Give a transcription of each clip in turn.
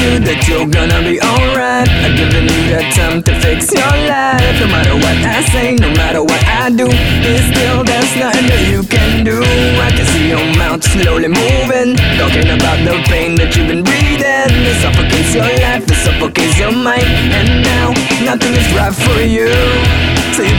you that you're gonna be alright. I've given you the time to fix your life. No matter what I say, no matter what I do, it's still there's nothing that you can do. I can see your mouth slowly moving, talking about the pain that you've been breathing. It suffocates your life, it suffocates your mind, and now nothing is right for you. So you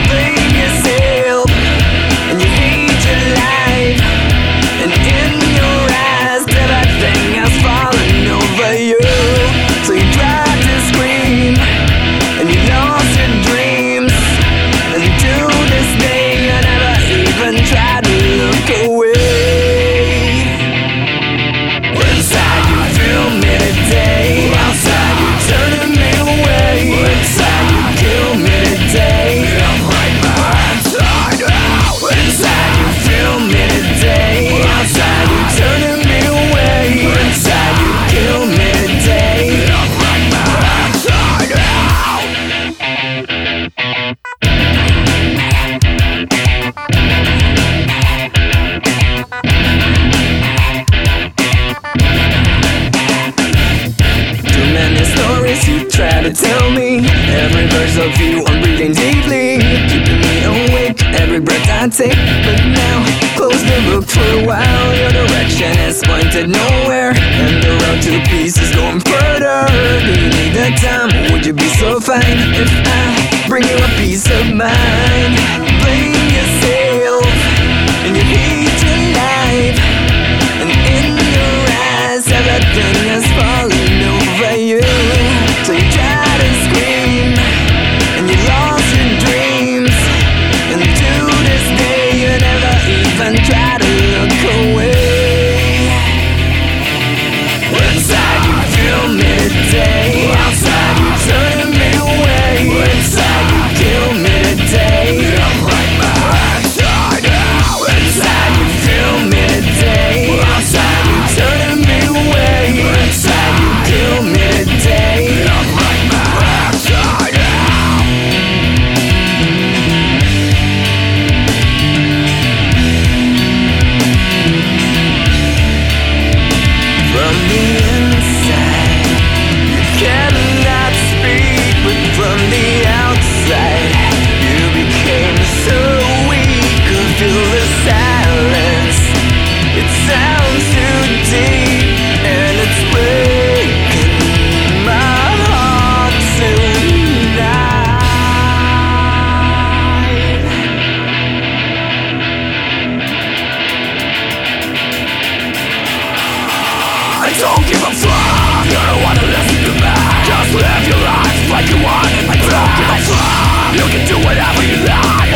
tell me. Every verse of you I'm breathing deeply, keeping me awake. Every breath I take, but now close the book for a while. Your direction has pointed nowhere, and the road to peace is going further. Do you need the time? Would you be so fine if I bring you a peace of mind? I don't give a fuck. You don't wanna listen to me Just live your life like you want I don't give a fuck. You can do whatever you like